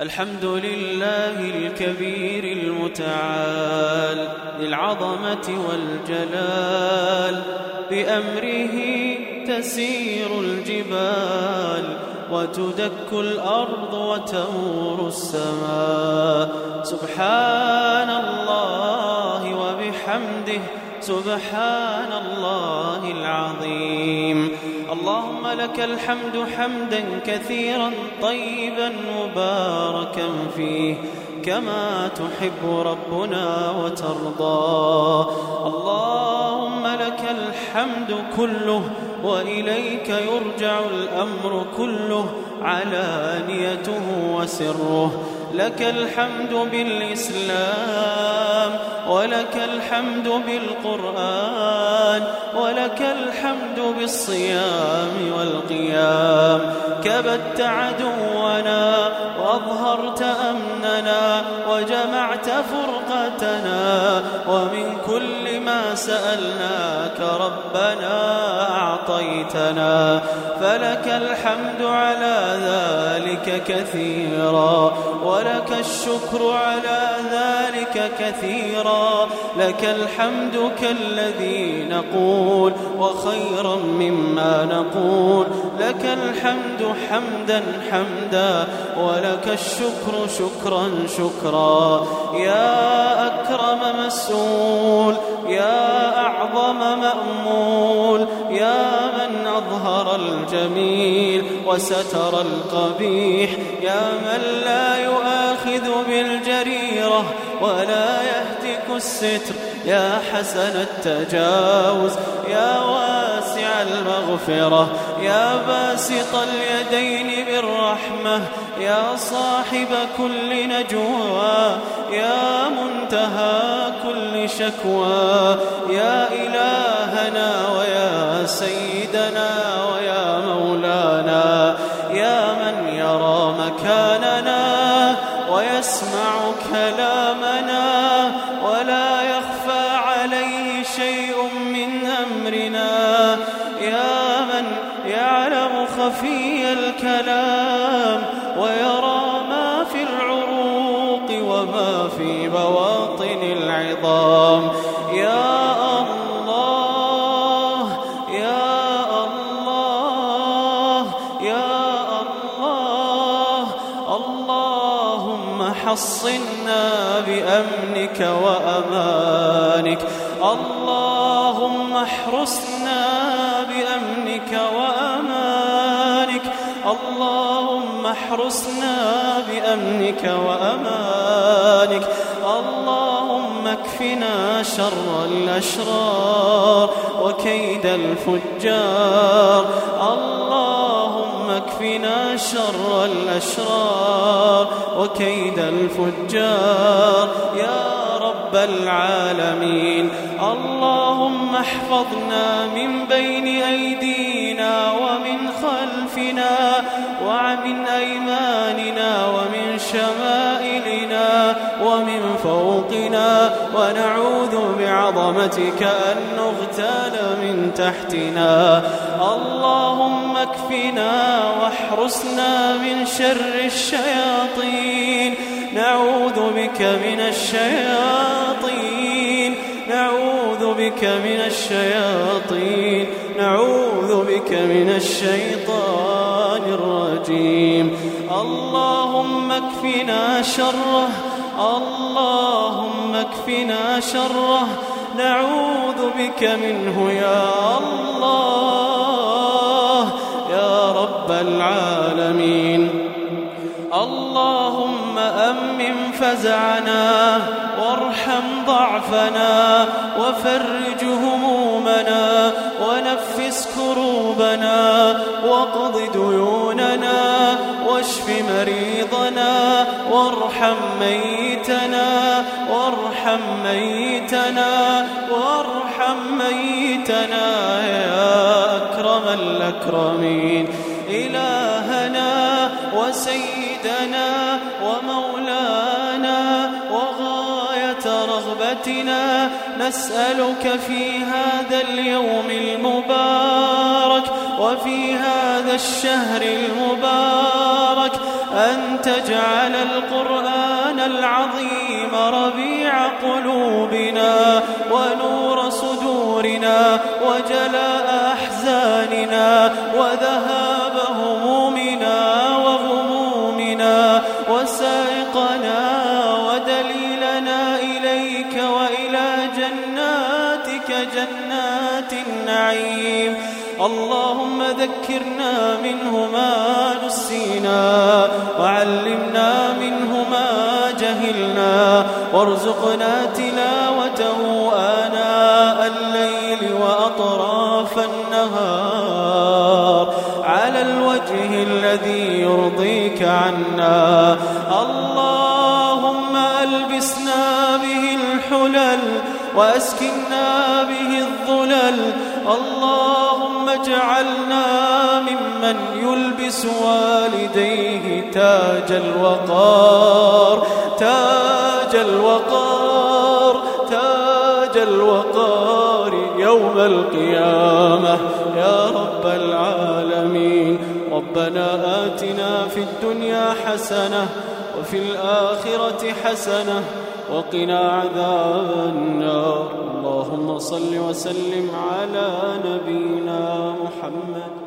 الحمد لله الكبير المتعال للعظمة والجلال بأمره تسير الجبال وتدك الأرض وتمور السماء. سبحان الله وبحمده سبحان الله العظيم. اللهم لك الحمد حمدا كثيرا طيبا مباركا فيه كما تحب ربنا وترضى. اللهم لك الحمد كله وإليك يرجع الأمر كله علانيته وسره. لك الحمد بالإسلام ولك الحمد بالقرآن ولك الحمد بالصيام والقيام. كبت عدونا وأظهرت أمننا وجمعت فرقتنا ومن كل ما سألناك ربنا أعطيتنا فلك الحمد على ذلك كثيرا ولك الشكر على ذلك كثيرا لك الحمد كالذي نقول وخيرا مما نقول لك الحمد حمدا حمدا ولك الشكر شكرا شكرا. يا أكرم مسؤول يا أعظم مأمول يا من أظهر الجميل وستر القبيح يا من لا يؤاخذ بالجريرة ولا يهتك الستر يا حسن التجاوز يا واسع المغفرة يا باسط اليدين بالرحمة يا صاحب كل نجوى يا منتهى كل شكوى يا إلهنا ويا سيدنا ويا مولانا يا من يرى مكاننا يعلم خفي الكلام ويرى ما في العروق وما في بواطن العظام. يا الله يا الله يا الله اللهم حصنا بأمنك وأمانك. اللهم احرسنا بأمنك وأمانك. اللهم احرسنا بأمنك وأمانك. اللهم اكفنا شر الأشرار وكيد الفجار. اللهم اكفنا شر الأشرار وكيد الفجار. يا رب العالمين. اللهم احفظنا من بين أيدينا ومن خلفنا ومن أيماننا ومن شمائلنا ومن فوقنا. ونعوذ بعظمتك أن نغتال من تحتنا. اللهم اكفنا واحرسنا من شر الشياطين. نعوذ بك من الشياطين. نعوذ بك من الشياطين. نعوذ بك من الشيطان الرجيم. اللهم اكفنا شره. اللهم اكفنا شره. نعوذ بك منه يا الله يا رب العالمين. اللهم أمن فزعنا وارحم ضعفنا وفرج همومنا ونفس كروبنا واقض ديوننا. واشف مريضنا وارحم ميتنا وارحم ميتنا وارحم ميتنا يا أكرم الأكرمين. إلهنا وسيدنا نسألك في هذا اليوم المبارك وفي هذا الشهر المبارك أن تجعل القرآن العظيم ربيع قلوبنا ونور صدورنا وجلاء أحزاننا وذهاب النعيم اللهم ذكرنا منه ما نسينا وعلمنا منه ما جهلنا وارزقنا تلاوته آناء الليل وأطراف النهار. على الوجه الذي يرضيك عنا. اللهم ألبسنا به الحلل وأسكنا به الظلل اللهم اجعلنا ممن يلبس والديه تاج الوقار تاج الوقار تاج الوقار يوم القيامة. يا رب العالمين ربنا آتنا في الدنيا حسنة وفي الآخرة حسنة وقنا عذاب النار. اللهم صل وسلم على نبينا محمد.